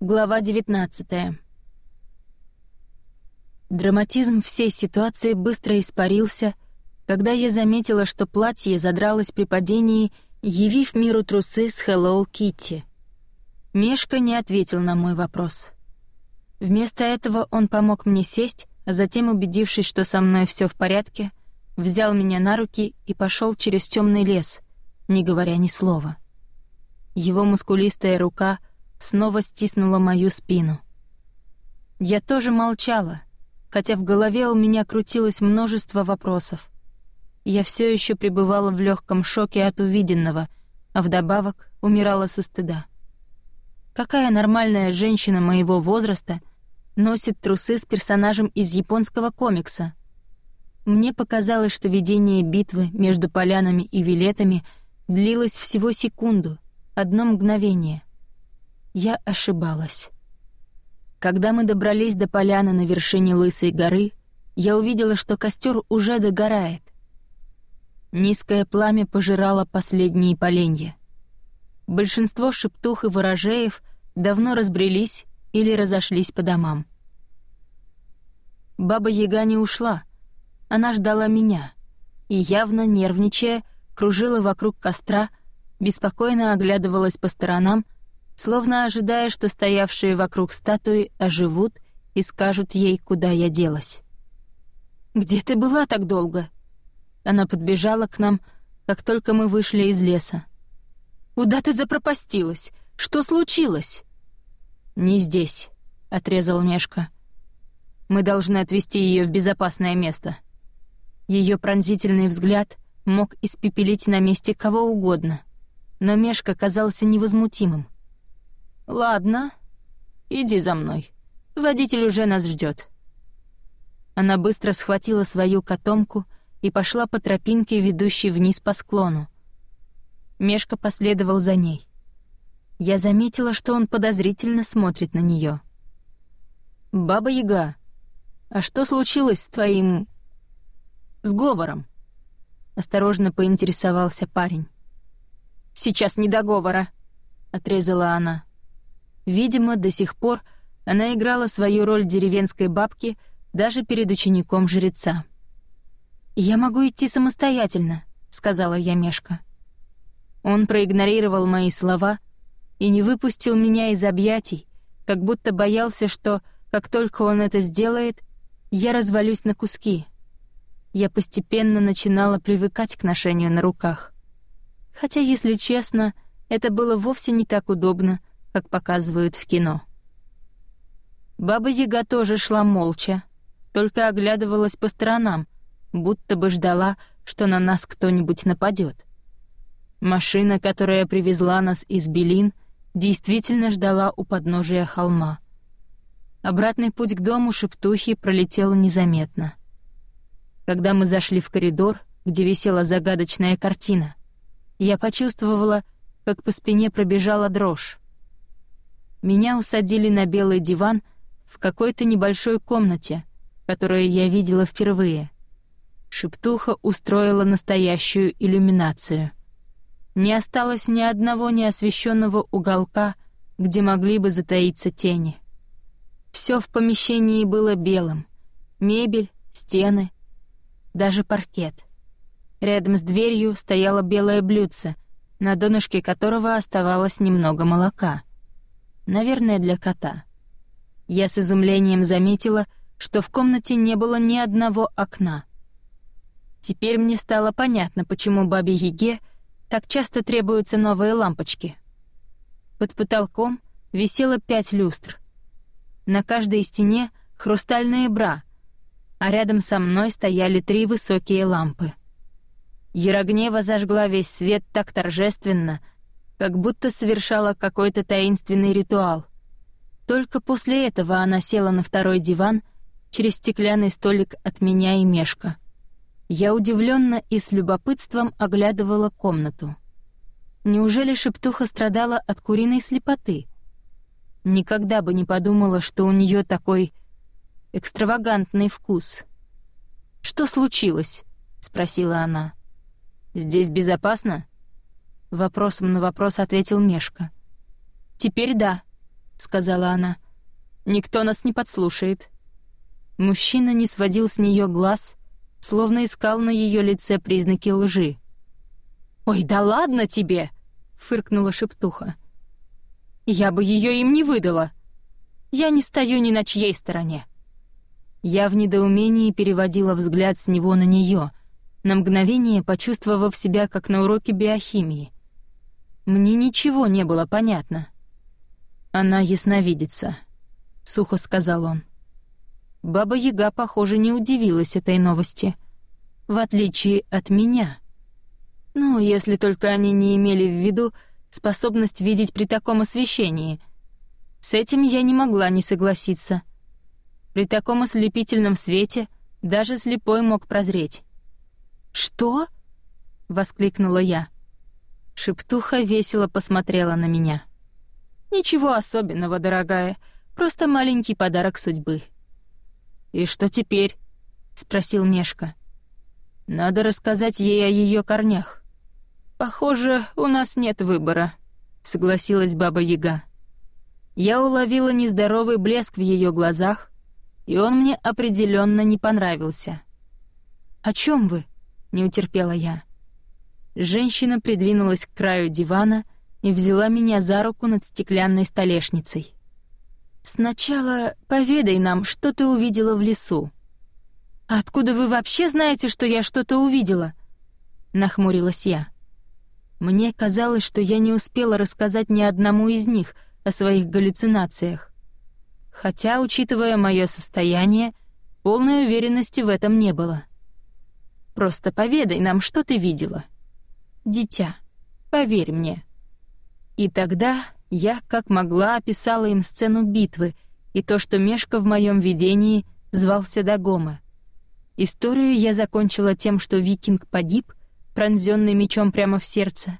Глава 19 Драматизм всей ситуации быстро испарился, когда я заметила, что платье задралось при падении, явив миру трусы с Hello Kitty. Мешка не ответил на мой вопрос. Вместо этого он помог мне сесть, а затем, убедившись, что со мной все в порядке, взял меня на руки и пошел через темный лес, не говоря ни слова. Его мускулистая рука — снова стиснула мою спину. Я тоже молчала, хотя в голове у меня крутилось множество вопросов. Я все еще пребывала в легком шоке от увиденного, а вдобавок умирала со стыда. Какая нормальная женщина моего возраста носит трусы с персонажем из японского комикса? Мне показалось, что ведение битвы между полянами и вилетами длилось всего секунду, одно мгновение. Я ошибалась. Когда мы добрались до поляны на вершине Лысой горы, я увидела, что костер уже догорает. Низкое пламя пожирало последние поленья. Большинство шептух и ворожеев давно разбрелись или разошлись по домам. Баба Яга не ушла. Она ждала меня и, явно нервничая, кружила вокруг костра, беспокойно оглядывалась по сторонам, словно ожидая, что стоявшие вокруг статуи оживут и скажут ей, куда я делась. «Где ты была так долго?» Она подбежала к нам, как только мы вышли из леса. «Куда ты запропастилась? Что случилось?» «Не здесь», — отрезал Мешка. «Мы должны отвезти ее в безопасное место». Ее пронзительный взгляд мог испепелить на месте кого угодно, но Мешка казался невозмутимым. «Ладно, иди за мной. Водитель уже нас ждет. Она быстро схватила свою котомку и пошла по тропинке, ведущей вниз по склону. Мешка последовал за ней. Я заметила, что он подозрительно смотрит на нее. «Баба Яга, а что случилось с твоим... сговором?» Осторожно поинтересовался парень. «Сейчас не до говора», — отрезала она. Видимо, до сих пор она играла свою роль деревенской бабки даже перед учеником жреца. «Я могу идти самостоятельно», — сказала я Мешка. Он проигнорировал мои слова и не выпустил меня из объятий, как будто боялся, что, как только он это сделает, я развалюсь на куски. Я постепенно начинала привыкать к ношению на руках. Хотя, если честно, это было вовсе не так удобно, как показывают в кино. Баба Яга тоже шла молча, только оглядывалась по сторонам, будто бы ждала, что на нас кто-нибудь нападет. Машина, которая привезла нас из Белин, действительно ждала у подножия холма. Обратный путь к дому шептухи пролетел незаметно. Когда мы зашли в коридор, где висела загадочная картина, я почувствовала, как по спине пробежала дрожь. Меня усадили на белый диван в какой-то небольшой комнате, которую я видела впервые. Шептуха устроила настоящую иллюминацию. Не осталось ни одного неосвещенного уголка, где могли бы затаиться тени. Все в помещении было белым. Мебель, стены, даже паркет. Рядом с дверью стояло белое блюдце, на донышке которого оставалось немного молока — наверное, для кота. Я с изумлением заметила, что в комнате не было ни одного окна. Теперь мне стало понятно, почему бабе Еге так часто требуются новые лампочки. Под потолком висело пять люстр. На каждой стене хрустальные бра, а рядом со мной стояли три высокие лампы. Ярогнева зажгла весь свет так торжественно — как будто совершала какой-то таинственный ритуал. Только после этого она села на второй диван через стеклянный столик от меня и Мешка. Я удивленно и с любопытством оглядывала комнату. Неужели шептуха страдала от куриной слепоты? Никогда бы не подумала, что у нее такой экстравагантный вкус. «Что случилось?» — спросила она. «Здесь безопасно?» Вопросом на вопрос ответил Мешка. «Теперь да. сказала она. «Никто нас не подслушает». Мужчина не сводил с нее глаз, словно искал на ее лице признаки лжи. «Ой, да ладно тебе!» — фыркнула шептуха. «Я бы ее им не выдала. Я не стою ни на чьей стороне». Я в недоумении переводила взгляд с него на нее, на мгновение почувствовав себя как на уроке биохимии. Мне ничего не было понятно. «Она ясновидится», — сухо сказал он. Баба Яга, похоже, не удивилась этой новости. В отличие от меня — ну, если только они не имели в виду способность видеть при таком освещении. С этим я не могла не согласиться. При таком ослепительном свете даже слепой мог прозреть. «Что?» — воскликнула я. Шептуха весело посмотрела на меня. «Ничего особенного, дорогая, просто маленький подарок судьбы». «И что теперь?» — спросил Мешка. «Надо рассказать ей о ее корнях». «Похоже, у нас нет выбора», — согласилась Баба Яга. Я уловила нездоровый блеск в ее глазах, и он мне определенно не понравился. «О чем вы?» — не утерпела я. Женщина придвинулась к краю дивана и взяла меня за руку над стеклянной столешницей. «Сначала поведай нам, что ты увидела в лесу». «Откуда вы вообще знаете, что я что-то увидела?» — нахмурилась я. Мне казалось, что я не успела рассказать ни одному из них о своих галлюцинациях. Хотя, учитывая мое состояние, полной уверенности в этом не было. Просто поведай нам, что ты видела. Дитя, поверь мне. И тогда я, как могла, описала им сцену битвы и то, что Мешка в моем видении звался Дагома. Историю я закончила тем, что викинг погиб, пронзенный мечом прямо в сердце,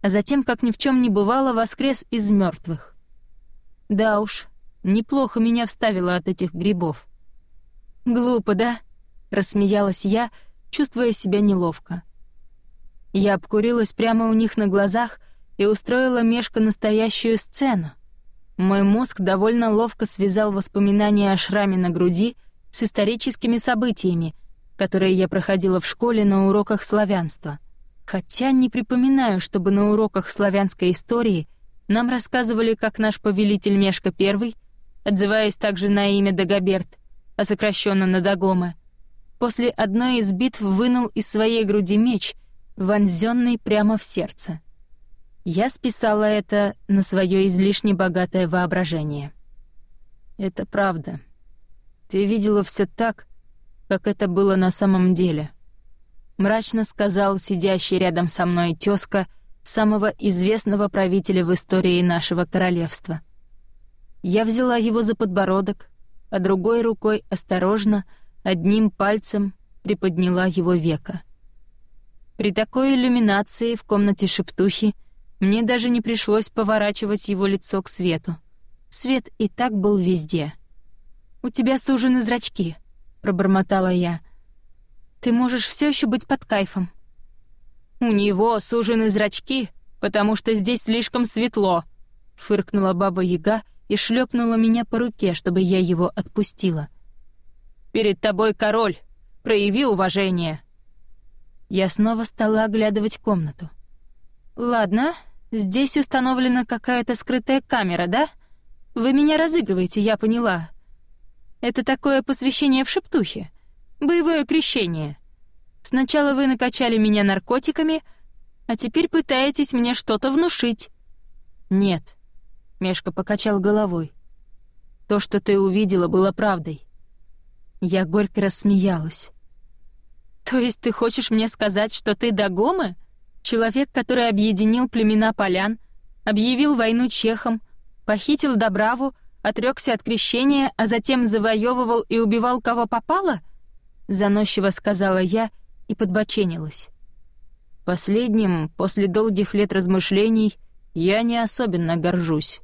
а затем, как ни в чем не бывало, воскрес из мертвых. Да уж, неплохо меня вставило от этих грибов. Глупо, да? рассмеялась я, чувствуя себя неловко. Я обкурилась прямо у них на глазах и устроила Мешка настоящую сцену. Мой мозг довольно ловко связал воспоминания о шраме на груди с историческими событиями — которые я проходила в школе на уроках славянства. Хотя не припоминаю, чтобы на уроках славянской истории нам рассказывали, как наш повелитель Мешка I, отзываясь также на имя Дагоберт, а сокращенно на Дагома, после одной из битв вынул из своей груди меч, вонзенный прямо в сердце. Я списала это на свое излишне богатое воображение. Это правда. Ты видела все так, как это было на самом деле. Мрачно сказал сидящий рядом со мной тёзка самого известного правителя в истории нашего королевства. Я взяла его за подбородок, а другой рукой осторожно, одним пальцем приподняла его века. При такой иллюминации в комнате шептухи мне даже не пришлось поворачивать его лицо к свету. Свет и так был везде. «У тебя сужены зрачки», пробормотала я. Ты можешь все еще быть под кайфом. У него сужены зрачки, потому что здесь слишком светло, фыркнула баба Яга и шлепнула меня по руке, чтобы я его отпустила. Перед тобой король, прояви уважение. Я снова стала оглядывать комнату. Ладно, здесь установлена какая-то скрытая камера, да? Вы меня разыгрываете, я поняла. Это такое посвящение в шептухе. Боевое крещение. Сначала вы накачали меня наркотиками, а теперь пытаетесь мне что-то внушить. Нет. Мешка покачал головой. То, что ты увидела, было правдой. Я горько рассмеялась. То есть ты хочешь мне сказать, что ты Дагомы? Человек, который объединил племена полян, объявил войну чехам, похитил Добраву, отрекся от крещения, а затем завоевывал и убивал кого попало? Заносчиво сказала я и подбоченилась. Последним, после долгих лет размышлений, я не особенно горжусь.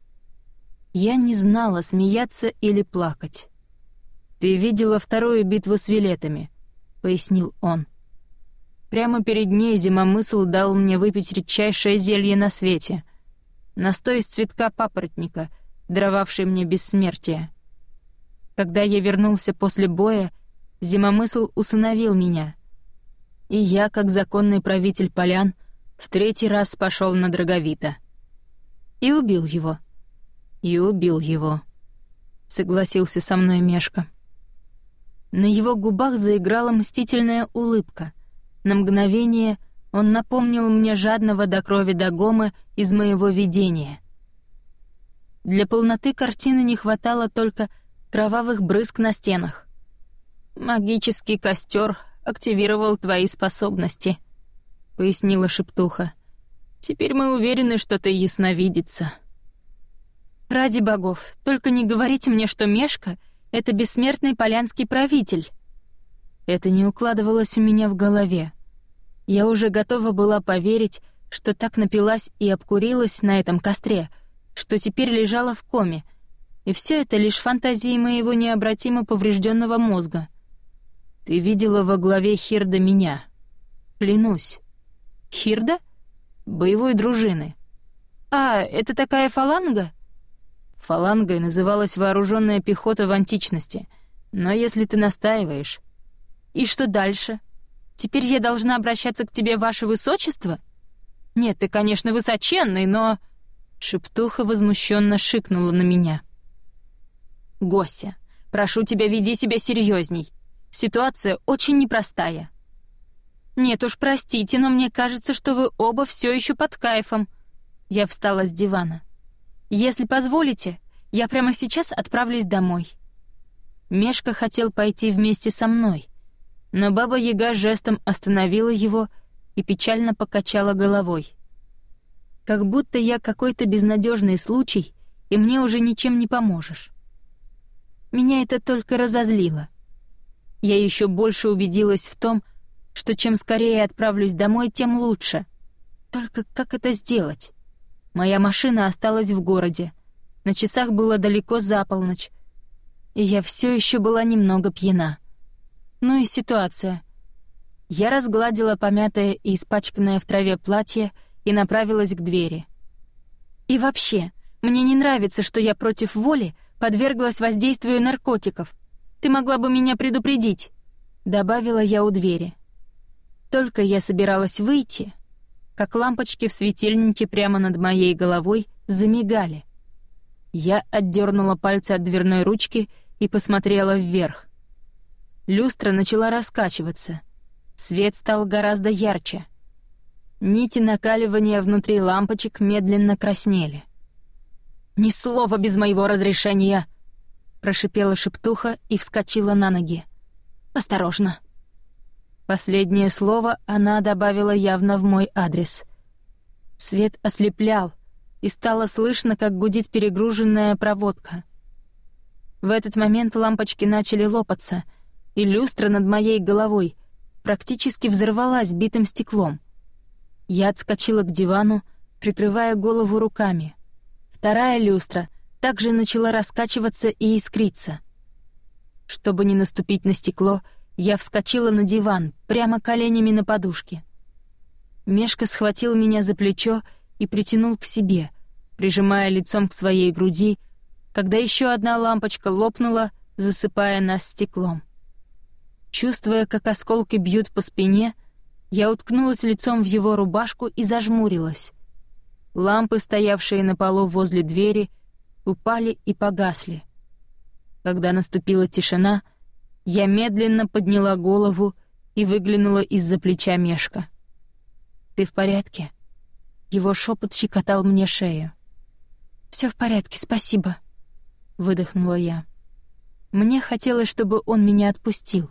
Я не знала, смеяться или плакать. «Ты видела вторую битву с вилетами», — пояснил он. Прямо перед ней зимомысл дал мне выпить редчайшее зелье на свете. Настой из цветка папоротника — даровавший мне бессмертие. Когда я вернулся после боя, Зимомысл усыновил меня. И я, как законный правитель полян, в третий раз пошел на Драговита. И убил его. И убил его. Согласился со мной Мешка. На его губах заиграла мстительная улыбка. На мгновение он напомнил мне жадного до крови Дагома из моего видения. Для полноты картины не хватало только кровавых брызг на стенах. «Магический костер активировал твои способности», — пояснила шептуха. «Теперь мы уверены, что ты ясновидица». «Ради богов, только не говорите мне, что Мешка — это бессмертный полянский правитель». Это не укладывалось у меня в голове. Я уже готова была поверить, что так напилась и обкурилась на этом костре, что теперь лежала в коме, и все это лишь фантазии моего необратимо поврежденного мозга. Ты видела во главе Хирда меня. Клянусь. Хирда? Боевой дружины. А, это такая фаланга? Фалангой называлась вооруженная пехота в античности. Но если ты настаиваешь... И что дальше? Теперь я должна обращаться к тебе, ваше высочество? Нет, ты, конечно, высоченный, но... Шептуха возмущенно шикнула на меня. Гося, прошу тебя, веди себя серьезней. Ситуация очень непростая. Нет уж, простите, но мне кажется, что вы оба все еще под кайфом. Я встала с дивана. Если позволите, я прямо сейчас отправлюсь домой. Мешка хотел пойти вместе со мной, но баба Яга жестом остановила его и печально покачала головой. Как будто я какой-то безнадежный случай, и мне уже ничем не поможешь. Меня это только разозлило я еще больше убедилась в том, что чем скорее отправлюсь домой, тем лучше. Только как это сделать? Моя машина осталась в городе. На часах было далеко за полночь. И я все еще была немного пьяна. Ну и ситуация. Я разгладила помятое и испачканное в траве платье и направилась к двери. И вообще, мне не нравится, что я против воли подверглась воздействию наркотиков — ты могла бы меня предупредить», — добавила я у двери. Только я собиралась выйти, как лампочки в светильнике прямо над моей головой замигали. Я отдернула пальцы от дверной ручки и посмотрела вверх. Люстра начала раскачиваться. Свет стал гораздо ярче. Нити накаливания внутри лампочек медленно краснели. «Ни слова без моего разрешения!» прошипела шептуха и вскочила на ноги. «Осторожно!» Последнее слово она добавила явно в мой адрес. Свет ослеплял, и стало слышно, как гудит перегруженная проводка. В этот момент лампочки начали лопаться, и люстра над моей головой практически взорвалась битым стеклом. Я отскочила к дивану, прикрывая голову руками. Вторая люстра — также начала раскачиваться и искриться. Чтобы не наступить на стекло, я вскочила на диван, прямо коленями на подушке. Мешка схватил меня за плечо и притянул к себе, прижимая лицом к своей груди, когда еще одна лампочка лопнула, засыпая нас стеклом. Чувствуя, как осколки бьют по спине, я уткнулась лицом в его рубашку и зажмурилась. Лампы, стоявшие на полу возле двери, — упали и погасли. Когда наступила тишина, я медленно подняла голову и выглянула из-за плеча Мешка. «Ты в порядке?» Его шепот щекотал мне шею. Все в порядке, спасибо», — выдохнула я. Мне хотелось, чтобы он меня отпустил.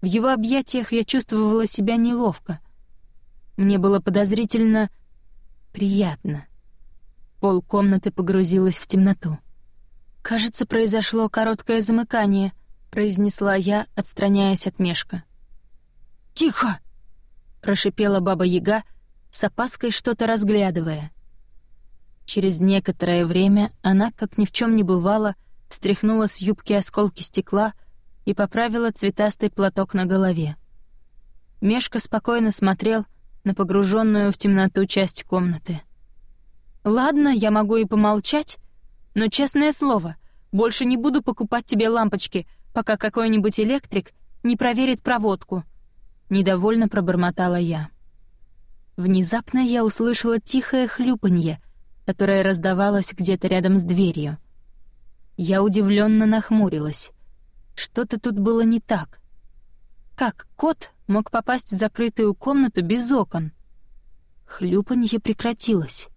В его объятиях я чувствовала себя неловко. Мне было подозрительно приятно. Пол комнаты погрузилась в темноту. «Кажется, произошло короткое замыкание», — произнесла я, отстраняясь от Мешка. «Тихо!» — прошипела Баба-Яга, с опаской что-то разглядывая. Через некоторое время она, как ни в чем не бывало, стряхнула с юбки осколки стекла и поправила цветастый платок на голове. Мешка спокойно смотрел на погруженную в темноту часть комнаты — «Ладно, я могу и помолчать, Но честное слово, больше не буду покупать тебе лампочки, пока какой-нибудь электрик не проверит проводку. Недовольно пробормотала я. Внезапно я услышала тихое хлюпанье, которое раздавалось где-то рядом с дверью. Я удивленно нахмурилась. Что-то тут было не так. Как кот мог попасть в закрытую комнату без окон? Хлюпанье прекратилось.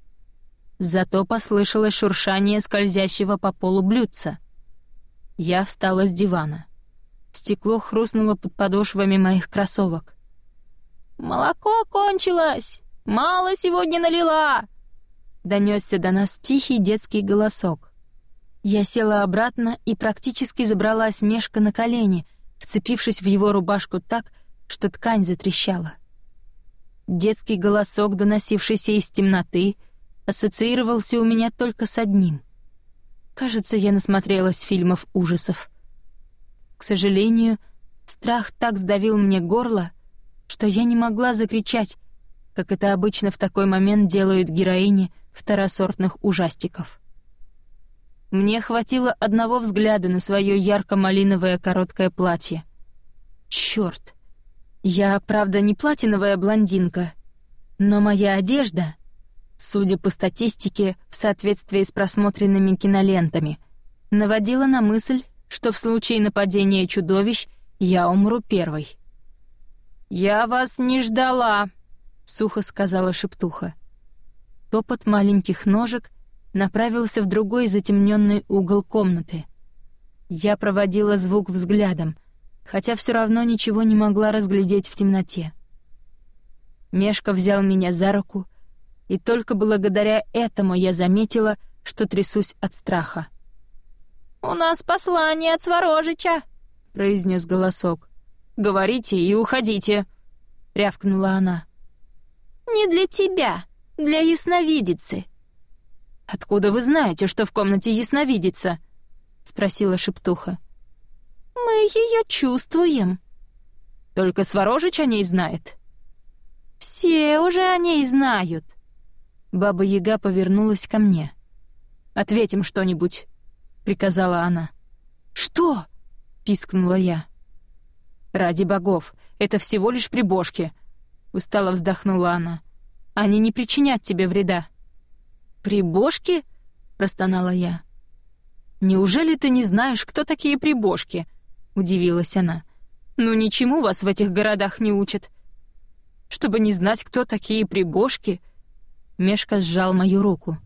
Зато послышалось шуршание скользящего по полу блюдца. Я встала с дивана. Стекло хрустнуло под подошвами моих кроссовок. «Молоко кончилось! Мало сегодня налила!» Донесся до нас тихий детский голосок. Я села обратно и практически забралась Мешка на колени, вцепившись в его рубашку так, что ткань затрещала. Детский голосок, доносившийся из темноты, ассоциировался у меня только с одним. Кажется, я насмотрелась фильмов ужасов. К сожалению, страх так сдавил мне горло, что я не могла закричать, как это обычно в такой момент делают героини второсортных ужастиков. Мне хватило одного взгляда на свое ярко-малиновое короткое платье. Чёрт! Я, правда, не платиновая блондинка, но моя одежда, судя по статистике, в соответствии с просмотренными кинолентами, наводила на мысль, что в случае нападения чудовищ я умру первой. «Я вас не ждала», — сухо сказала шептуха. Топот маленьких ножек направился в другой затемненный угол комнаты. Я проводила звук взглядом, хотя все равно ничего не могла разглядеть в темноте. Мешка взял меня за руку, и только благодаря этому я заметила, что трясусь от страха. «У нас послание от Сворожича», — произнес голосок. «Говорите и уходите», — рявкнула она. «Не для тебя, для ясновидицы». «Откуда вы знаете, что в комнате ясновидица?» — спросила шептуха. «Мы ее чувствуем». «Только Сворожич о ней знает?» «Все уже о ней знают». Баба-яга повернулась ко мне. «Ответим что-нибудь», — приказала она. «Что?» — пискнула я. «Ради богов, это всего лишь прибожки», — устало вздохнула она. «Они не причинят тебе вреда». «Прибожки?» — простонала я. «Неужели ты не знаешь, кто такие прибожки?» — удивилась она. «Ну ничему вас в этих городах не учат. Чтобы не знать, кто такие прибожки...» Мешка сжал мою руку.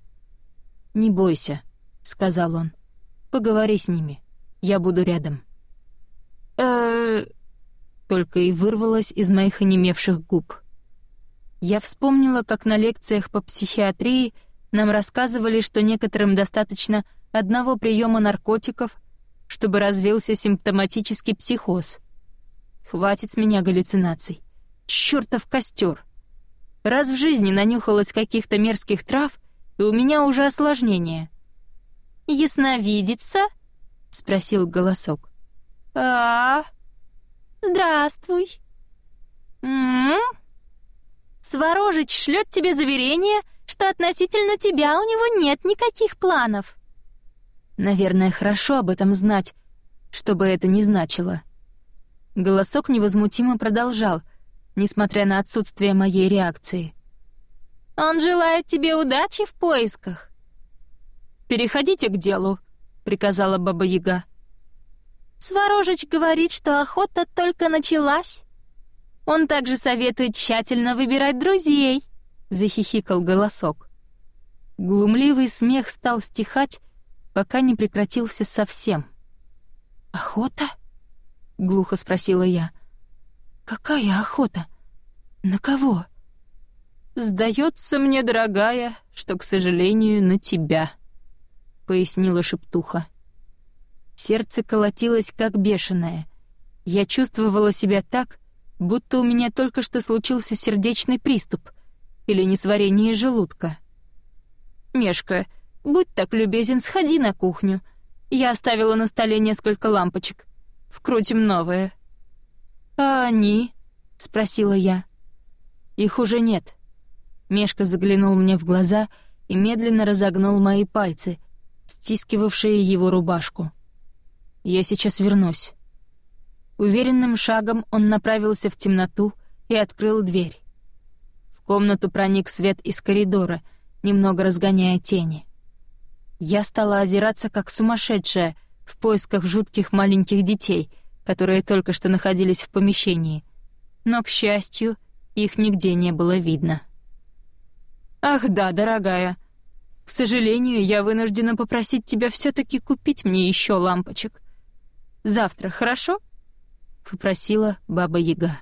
«Не бойся», — сказал он. «Поговори с ними. Я буду рядом». «Э-э...» только и вырвалось из моих онемевших губ. Я вспомнила, как на лекциях по психиатрии нам рассказывали, что некоторым достаточно одного приема наркотиков, чтобы развился симптоматический психоз. Хватит с меня галлюцинаций. Чёртов костер. Раз в жизни нанюхалась каких-то мерзких трав, и у меня уже осложнение. «Ясновидится?» — спросил голосок. «А, «Здравствуй». «М -м -м? Сворожич шлет тебе заверение, что относительно тебя у него нет никаких планов». Наверное, хорошо об этом знать, что бы это ни значило. Голосок невозмутимо продолжал, несмотря на отсутствие моей реакции. «Он желает тебе удачи в поисках». «Переходите к делу», — приказала Баба-Яга. Сворожич говорит, что охота только началась. Он также советует тщательно выбирать друзей, захихикал голосок. Глумливый смех стал стихать, пока не прекратился совсем. Охота? глухо спросила я. Какая охота? На кого? Сдается мне, дорогая, что, к сожалению, на тебя, пояснила шептуха. Сердце колотилось как бешеное. Я чувствовала себя так, будто у меня только что случился сердечный приступ или несварение желудка. «Мешка, будь так любезен, сходи на кухню. Я оставила на столе несколько лампочек. Вкрутим новое». «А они?» — спросила я. «Их уже нет». Мешка заглянул мне в глаза и медленно разогнул мои пальцы — стискивавшие его рубашку. «Я сейчас вернусь». Уверенным шагом он направился в темноту и открыл дверь. В комнату проник свет из коридора, немного разгоняя тени. Я стала озираться как сумасшедшая в поисках жутких маленьких детей, которые только что находились в помещении. Но, к счастью, их нигде не было видно. «Ах да, дорогая, к сожалению, я вынуждена попросить тебя все таки купить мне еще лампочек. Завтра, хорошо?» — попросила Баба Яга.